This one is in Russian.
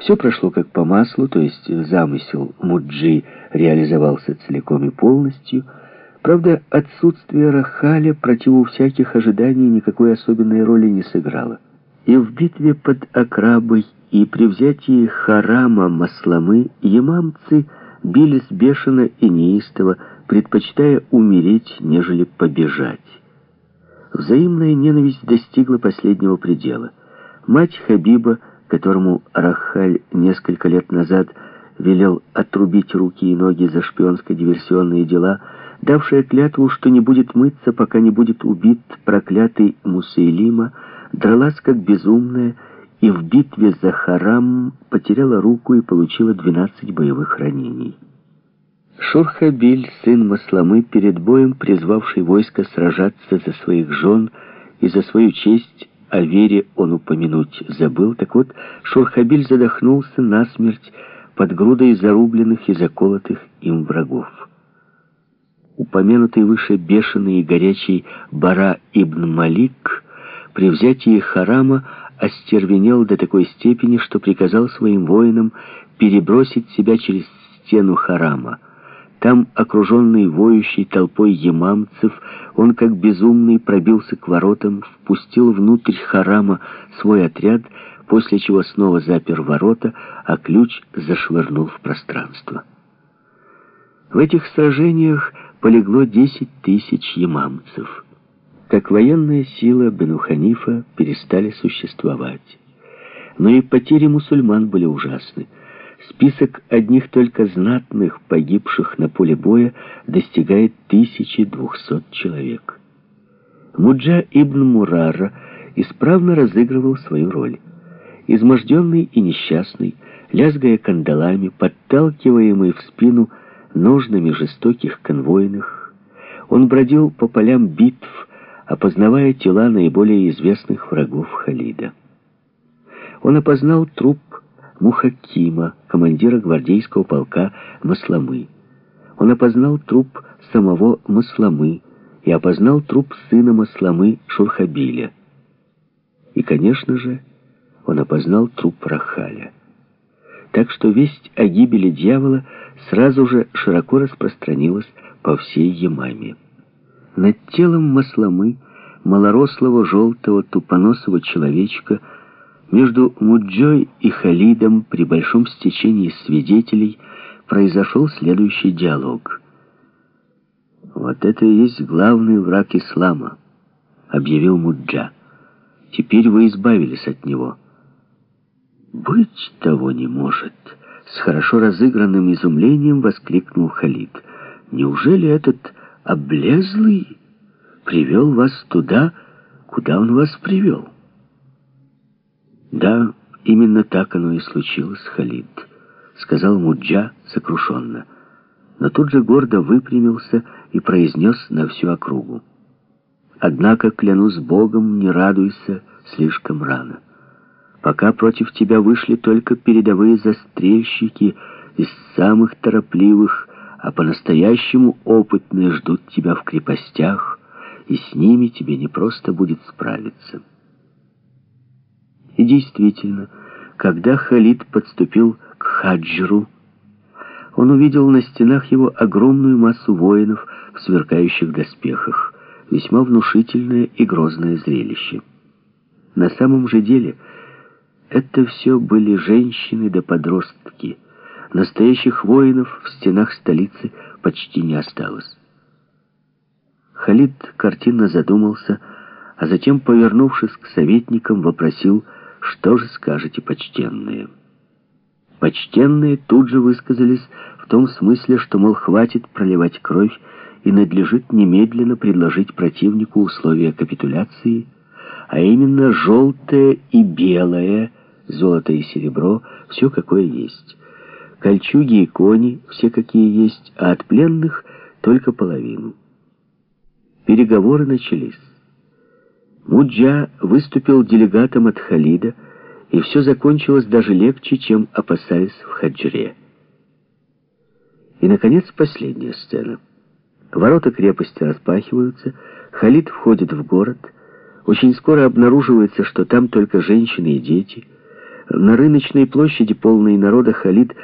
Все прошло как по маслу, то есть замысел Муджи реализовался целиком и полностью. Правда, отсутствие Рахаля противу всяких ожиданий никакой особенной роли не сыграло. И в битве под Акрабой, и при взятии Харама Масламы ямамцы бились бешено и неистово, предпочитая умереть, нежели побежать. Взаимная ненависть достигла последнего предела. Мать Хабиба, которому Рахаль несколько лет назад велел отрубить руки и ноги за шпионско-диверсионные дела, давшая клятву, что не будет мыться, пока не будет убит проклятый Мусейлима, дралась как безумная и в битве за Харам потеряла руку и получила 12 боевых ранений. Шурхабиль, сын Масламы, перед боем призвавший войско сражаться за своих жен и за свою честь, о вере он упомянуть забыл. Так вот, Шурхабиль задохнулся насмерть под грудой зарубленных и заколотых им врагов. Упомянутый выше бешеный и горячий Бара ибн Малик при взятии Харама остервенел до такой степени, что приказал своим воинам перебросить себя через стену Харама — там, окруженный воющей толпой ямамцев, он как безумный пробился к воротам, впустил внутрь харама свой отряд, после чего снова запер ворота, а ключ зашвырнул в пространство. В этих сражениях полегло 10 тысяч ямамцев. Как военная сила Бену Ханифа перестали существовать. Но и потери мусульман были ужасны. Список одних только знатных, погибших на поле боя, достигает 1200 человек. Муджа ибн Мурара исправно разыгрывал свою роль. Изможденный и несчастный, лязгая кандалами, подталкиваемый в спину ножными жестоких конвойных, он бродил по полям битв, опознавая тела наиболее известных врагов Халида. Он опознал труп Мухакима, командира гвардейского полка Масламы. Он опознал труп самого Масламы и опознал труп сына Масламы Шурхабиля. И, конечно же, он опознал труп Рахаля. Так что весть о гибели дьявола сразу же широко распространилась по всей Ямаме. Над телом Масламы, малорослого, желтого, тупоносого человечка, между Муджой и Халидом при большом стечении свидетелей произошел следующий диалог. «Вот это и есть главный враг ислама», — объявил Муджа. «Теперь вы избавились от него». «Быть того не может», — с хорошо разыгранным изумлением воскликнул Халид. «Неужели этот облезлый привел вас туда, куда он вас привел?» «Да, именно так оно и случилось, Халид», — сказал Муджа сокрушенно. Но тут же гордо выпрямился и произнес на всю округу. «Однако, клянусь Богом, не радуйся слишком рано. Пока против тебя вышли только передовые застрельщики из самых торопливых, а по-настоящему опытные ждут тебя в крепостях, и с ними тебе не просто будет справиться». И действительно, когда Халид подступил к Хаджру, он увидел на стенах его огромную массу воинов в сверкающих доспехах, весьма внушительное и грозное зрелище. На самом же деле это все были женщины да подростки. Настоящих воинов в стенах столицы почти не осталось. Халид картинно задумался, а затем, повернувшись к советникам, вопросил, что же скажете, почтенные? Почтенные тут же высказались в том смысле, что, мол, хватит проливать кровь и надлежит немедленно предложить противнику условия капитуляции, а именно желтое и белое, золото и серебро, все какое есть. Кольчуги и кони, все какие есть, а от пленных только половину. Переговоры начались. Муджа выступил делегатом от Халида, и все закончилось даже легче, чем опасались в Хаджре. И, наконец, последняя сцена. Ворота крепости распахиваются, Халид входит в город, очень скоро обнаруживается, что там только женщины и дети. На рыночной площади, полной народа, Халид